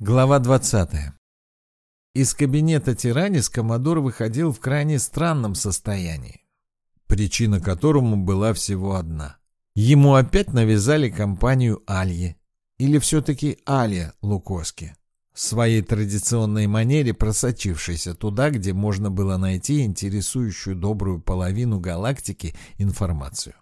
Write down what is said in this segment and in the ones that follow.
Глава 20. Из кабинета Тиранис Комодор выходил в крайне странном состоянии, причина которому была всего одна. Ему опять навязали компанию Альи, или все-таки Алия Лукоски, в своей традиционной манере просочившейся туда, где можно было найти интересующую добрую половину галактики информацию.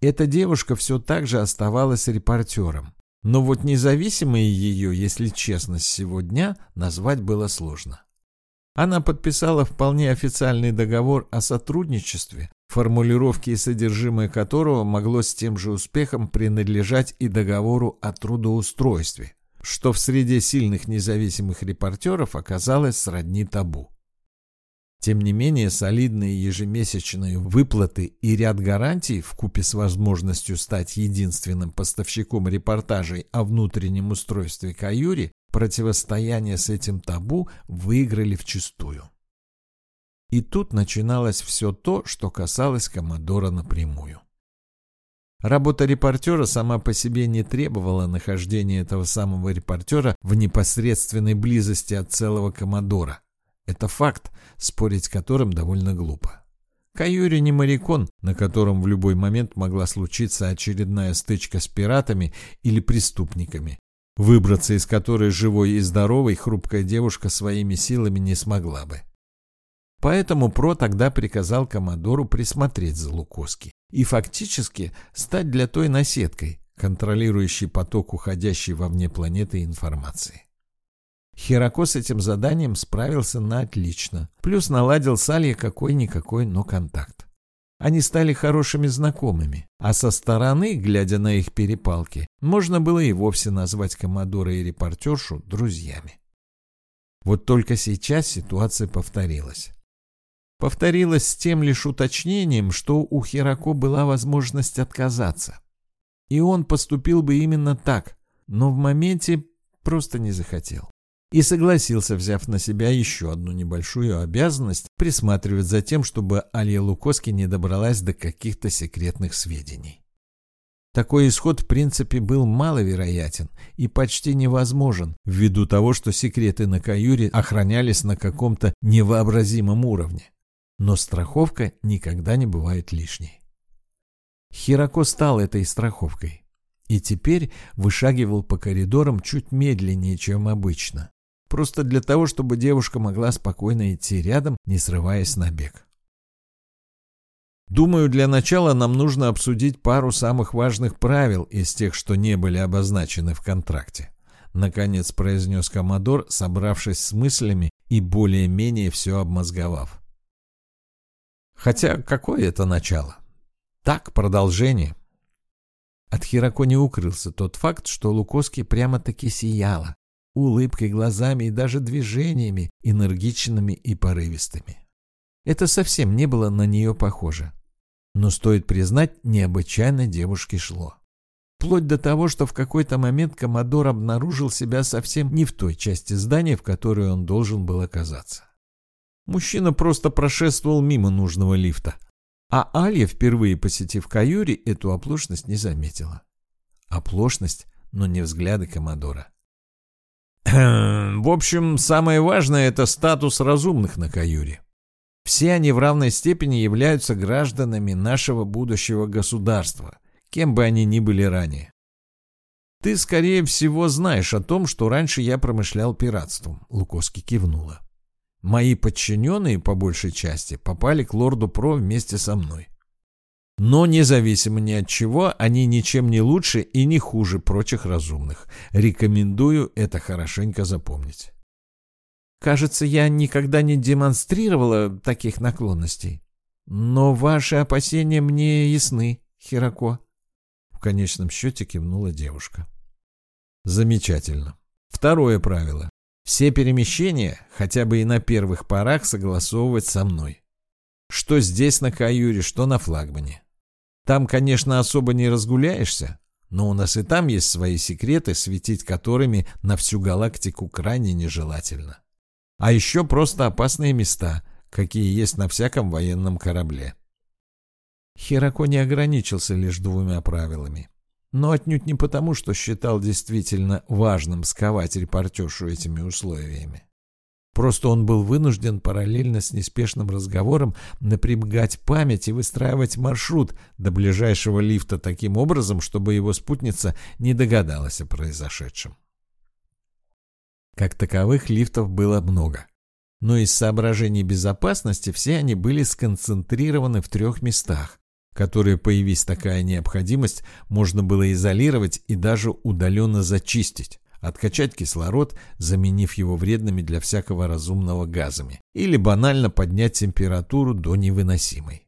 Эта девушка все так же оставалась репортером, но вот независимой ее, если честно, с сего дня назвать было сложно. Она подписала вполне официальный договор о сотрудничестве, формулировки и содержимое которого могло с тем же успехом принадлежать и договору о трудоустройстве, что в среде сильных независимых репортеров оказалось сродни табу. Тем не менее, солидные ежемесячные выплаты и ряд гарантий в купе с возможностью стать единственным поставщиком репортажей о внутреннем устройстве Каюри противостояние с этим табу выиграли вчистую. И тут начиналось все то, что касалось Комодора напрямую. Работа репортера сама по себе не требовала нахождения этого самого репортера в непосредственной близости от целого Комодора. Это факт, спорить с которым довольно глупо. Каюри не морякон, на котором в любой момент могла случиться очередная стычка с пиратами или преступниками, выбраться из которой живой и здоровой хрупкая девушка своими силами не смогла бы. Поэтому Про тогда приказал Комодору присмотреть за Лукоски и фактически стать для той наседкой, контролирующей поток уходящей вовне планеты информации. Херако с этим заданием справился на отлично. Плюс наладил с Альей какой-никакой, но контакт. Они стали хорошими знакомыми, а со стороны, глядя на их перепалки, можно было и вовсе назвать Комодора и репортершу друзьями. Вот только сейчас ситуация повторилась. Повторилась с тем лишь уточнением, что у Херако была возможность отказаться. И он поступил бы именно так, но в моменте просто не захотел и согласился, взяв на себя еще одну небольшую обязанность присматривать за тем, чтобы Алия Лукоски не добралась до каких-то секретных сведений. Такой исход в принципе был маловероятен и почти невозможен ввиду того, что секреты на Каюре охранялись на каком-то невообразимом уровне. Но страховка никогда не бывает лишней. Хирако стал этой страховкой и теперь вышагивал по коридорам чуть медленнее, чем обычно, просто для того, чтобы девушка могла спокойно идти рядом, не срываясь на бег. Думаю, для начала нам нужно обсудить пару самых важных правил из тех, что не были обозначены в контракте. Наконец произнес Комодор, собравшись с мыслями и более-менее все обмозговав. Хотя какое это начало? Так, продолжение. От Хирако не укрылся тот факт, что Лукоски прямо-таки сияла, улыбкой, глазами и даже движениями, энергичными и порывистыми. Это совсем не было на нее похоже. Но, стоит признать, необычайно девушке шло. Вплоть до того, что в какой-то момент Комодор обнаружил себя совсем не в той части здания, в которой он должен был оказаться. Мужчина просто прошествовал мимо нужного лифта, а Алья, впервые посетив Каюри, эту оплошность не заметила. Оплошность, но не взгляды Комодора. В общем, самое важное – это статус разумных на Каюре. Все они в равной степени являются гражданами нашего будущего государства, кем бы они ни были ранее. Ты, скорее всего, знаешь о том, что раньше я промышлял пиратством, Лукоски кивнула. Мои подчиненные, по большей части, попали к лорду Про вместе со мной. Но независимо ни от чего, они ничем не лучше и не хуже прочих разумных. Рекомендую это хорошенько запомнить. Кажется, я никогда не демонстрировала таких наклонностей. Но ваши опасения мне ясны, Хирако. В конечном счете кивнула девушка. Замечательно. Второе правило. Все перемещения, хотя бы и на первых порах, согласовывать со мной. Что здесь на каюре, что на флагмане. Там, конечно, особо не разгуляешься, но у нас и там есть свои секреты, светить которыми на всю галактику крайне нежелательно. А еще просто опасные места, какие есть на всяком военном корабле. Херако не ограничился лишь двумя правилами. но отнюдь не потому, что считал действительно важным сковать репортершу этими условиями. Просто он был вынужден параллельно с неспешным разговором напрягать память и выстраивать маршрут до ближайшего лифта таким образом, чтобы его спутница не догадалась о произошедшем. Как таковых лифтов было много. Но из соображений безопасности все они были сконцентрированы в трех местах, которые, появись такая необходимость, можно было изолировать и даже удаленно зачистить откачать кислород, заменив его вредными для всякого разумного газами, или банально поднять температуру до невыносимой.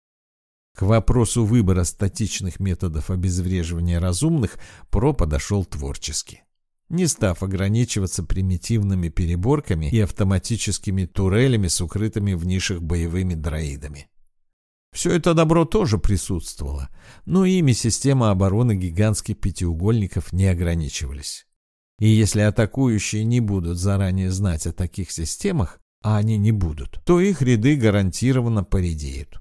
К вопросу выбора статичных методов обезвреживания разумных Про подошел творчески. Не став ограничиваться примитивными переборками и автоматическими турелями с укрытыми в нишах боевыми дроидами. Все это добро тоже присутствовало, но ими система обороны гигантских пятиугольников не ограничивались. И если атакующие не будут заранее знать о таких системах, а они не будут, то их ряды гарантированно поредеют.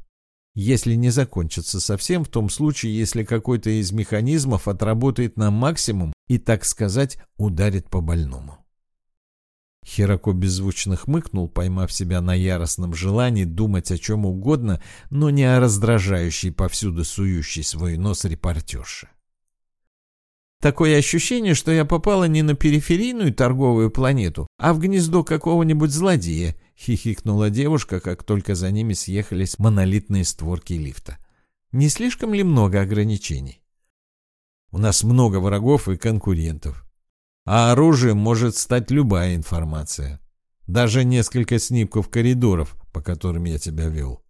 Если не закончится совсем в том случае, если какой-то из механизмов отработает на максимум и, так сказать, ударит по больному. Херако беззвучно хмыкнул, поймав себя на яростном желании думать о чем угодно, но не о раздражающей повсюду сующей свой нос репортерше. Такое ощущение, что я попала не на периферийную торговую планету, а в гнездо какого-нибудь злодея, хихикнула девушка, как только за ними съехались монолитные створки лифта. Не слишком ли много ограничений? У нас много врагов и конкурентов. А оружием может стать любая информация. Даже несколько снимков коридоров, по которым я тебя вел.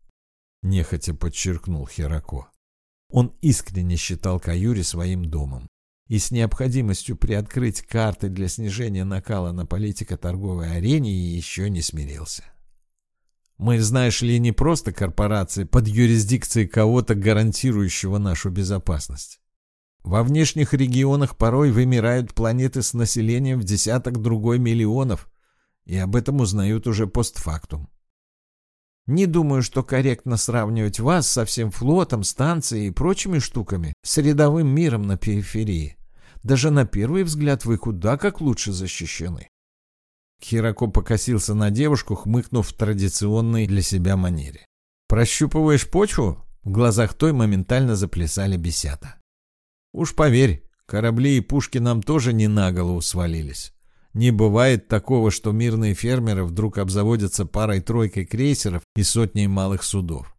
Нехотя подчеркнул Херако. Он искренне считал Каюри своим домом и с необходимостью приоткрыть карты для снижения накала на политико-торговой арене еще не смирился. Мы, знаешь ли, не просто корпорации под юрисдикцией кого-то, гарантирующего нашу безопасность. Во внешних регионах порой вымирают планеты с населением в десяток другой миллионов, и об этом узнают уже постфактум. Не думаю, что корректно сравнивать вас со всем флотом, станцией и прочими штуками с рядовым миром на периферии. Даже на первый взгляд вы куда как лучше защищены. Хирако покосился на девушку, хмыкнув в традиционной для себя манере. «Прощупываешь почву?» В глазах той моментально заплясали бесята. «Уж поверь, корабли и пушки нам тоже не на голову свалились. Не бывает такого, что мирные фермеры вдруг обзаводятся парой-тройкой крейсеров и сотней малых судов.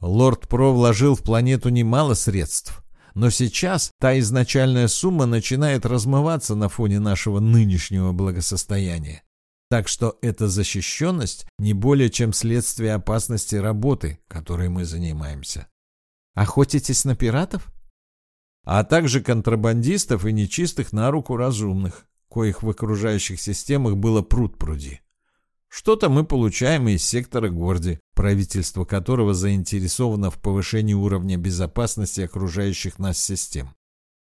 Лорд Про вложил в планету немало средств, но сейчас та изначальная сумма начинает размываться на фоне нашего нынешнего благосостояния. Так что эта защищенность не более чем следствие опасности работы, которой мы занимаемся. Охотитесь на пиратов? А также контрабандистов и нечистых на руку разумных коих в окружающих системах было пруд-пруди. Что-то мы получаем из сектора Горди, правительство которого заинтересовано в повышении уровня безопасности окружающих нас систем.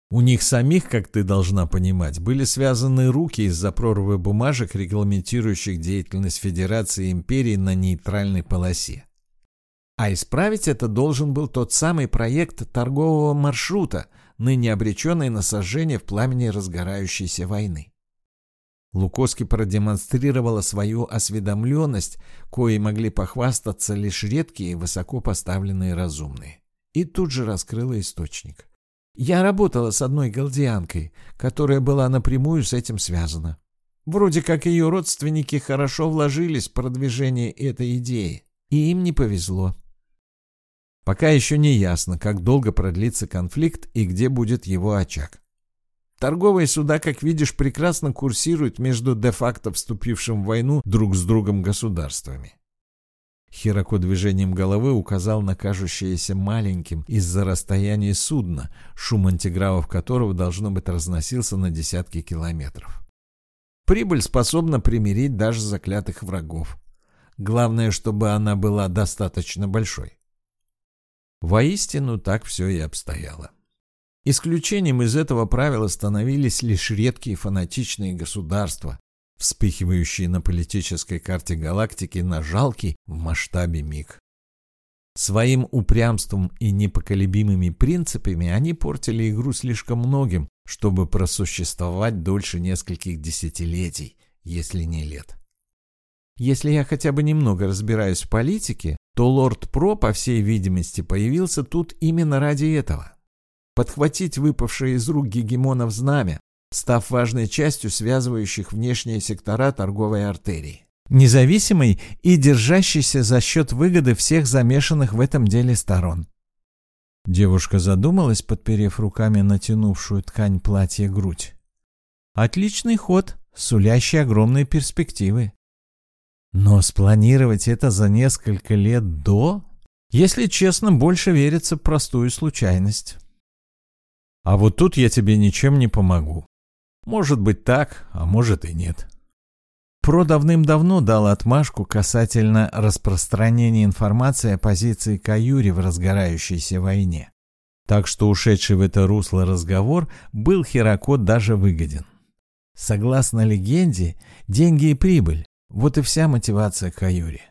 У них самих, как ты должна понимать, были связаны руки из-за прорвы бумажек, регламентирующих деятельность Федерации и Империи на нейтральной полосе. А исправить это должен был тот самый проект торгового маршрута, ныне обреченный на сожжение в пламени разгорающейся войны. Лукоски продемонстрировала свою осведомленность, коей могли похвастаться лишь редкие высоко поставленные разумные. И тут же раскрыла источник. Я работала с одной галдианкой, которая была напрямую с этим связана. Вроде как ее родственники хорошо вложились в продвижение этой идеи, и им не повезло. Пока еще не ясно, как долго продлится конфликт и где будет его очаг. Торговые суда, как видишь, прекрасно курсируют между де-факто вступившим в войну друг с другом государствами. Хирако движением головы указал на кажущееся маленьким из-за расстояния судна, шум антигравов которого, должно быть, разносился на десятки километров. Прибыль способна примирить даже заклятых врагов. Главное, чтобы она была достаточно большой. Воистину, так все и обстояло. Исключением из этого правила становились лишь редкие фанатичные государства, вспыхивающие на политической карте галактики на жалкий в масштабе миг. Своим упрямством и непоколебимыми принципами они портили игру слишком многим, чтобы просуществовать дольше нескольких десятилетий, если не лет. Если я хотя бы немного разбираюсь в политике, то лорд Про, по всей видимости, появился тут именно ради этого. Подхватить выпавшее из рук гегемонов знамя, став важной частью связывающих внешние сектора торговой артерии независимый и держащийся за счет выгоды всех замешанных в этом деле сторон. Девушка задумалась, подперев руками натянувшую ткань платья грудь. Отличный ход, сулящий огромные перспективы. Но спланировать это за несколько лет до, если честно, больше верится в простую случайность. А вот тут я тебе ничем не помогу. Может быть так, а может и нет. ПРО давным-давно дал отмашку касательно распространения информации о позиции Каюри в разгорающейся войне. Так что ушедший в это русло разговор был Херакот даже выгоден. Согласно легенде, деньги и прибыль – вот и вся мотивация Каюри.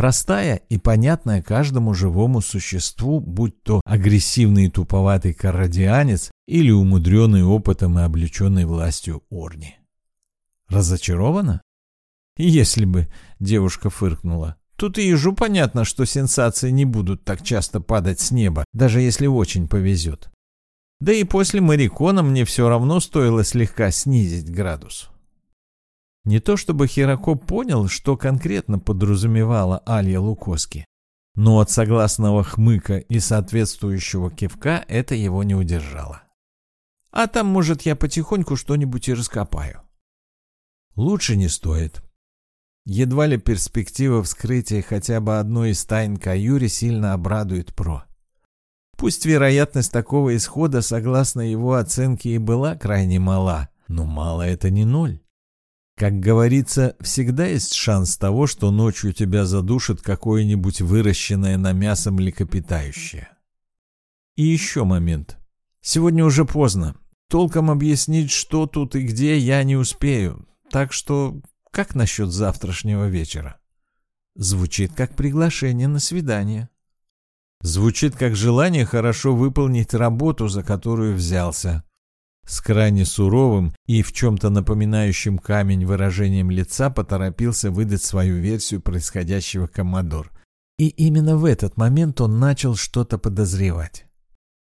Простая и понятная каждому живому существу, будь то агрессивный и туповатый каррадианец или умудренный опытом и облеченный властью Орни. Разочарована? Если бы, девушка фыркнула. Тут и ежу понятно, что сенсации не будут так часто падать с неба, даже если очень повезет. Да и после Марикона мне все равно стоило слегка снизить градус. Не то чтобы Хирако понял, что конкретно подразумевала Алья Лукоски, но от согласного хмыка и соответствующего кивка это его не удержало. А там, может, я потихоньку что-нибудь и раскопаю. Лучше не стоит. Едва ли перспектива вскрытия хотя бы одной из тайн Каюри сильно обрадует Про. Пусть вероятность такого исхода, согласно его оценке, и была крайне мала, но мало это не ноль. Как говорится, всегда есть шанс того, что ночью тебя задушит какое-нибудь выращенное на мясо млекопитающее. И еще момент. Сегодня уже поздно. Толком объяснить, что тут и где, я не успею. Так что как насчет завтрашнего вечера? Звучит как приглашение на свидание. Звучит как желание хорошо выполнить работу, за которую взялся. С крайне суровым и в чем-то напоминающим камень выражением лица поторопился выдать свою версию происходящего Коммодор. И именно в этот момент он начал что-то подозревать.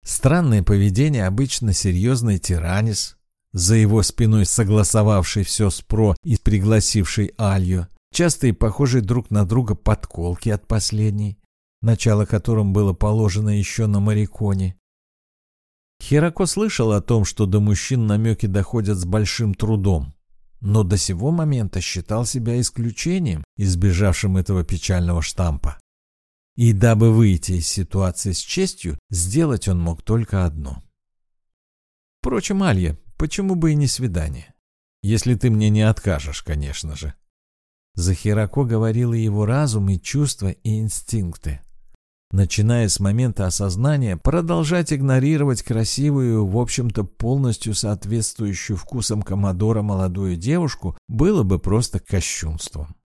Странное поведение обычно серьезный тиранис, за его спиной согласовавший все с ПРО и пригласивший Алью, частые похожие друг на друга подколки от последней, начало которым было положено еще на Мариконе. Херако слышал о том, что до мужчин намеки доходят с большим трудом, но до сего момента считал себя исключением, избежавшим этого печального штампа. И дабы выйти из ситуации с честью, сделать он мог только одно. Впрочем, Алья, Почему бы и не свидание? Если ты мне не откажешь, конечно же. За Хирако говорил и его разум, и чувства, и инстинкты. Начиная с момента осознания, продолжать игнорировать красивую, в общем-то полностью соответствующую вкусам Комодора молодую девушку было бы просто кощунством.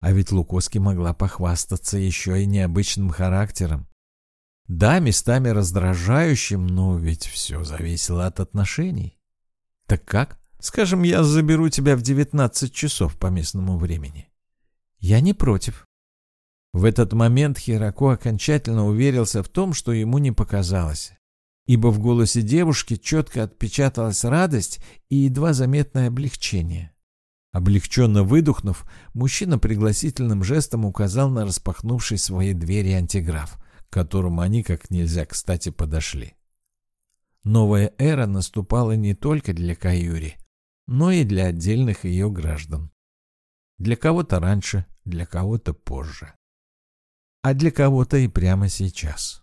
А ведь Лукоски могла похвастаться еще и необычным характером. Да, местами раздражающим, но ведь все зависело от отношений. «Так как? Скажем, я заберу тебя в 19 часов по местному времени». «Я не против». В этот момент Хирако окончательно уверился в том, что ему не показалось, ибо в голосе девушки четко отпечаталась радость и едва заметное облегчение. Облегченно выдохнув, мужчина пригласительным жестом указал на распахнувший свои двери антиграф, к которому они как нельзя кстати подошли. Новая эра наступала не только для Каюри, но и для отдельных ее граждан. Для кого-то раньше, для кого-то позже. А для кого-то и прямо сейчас.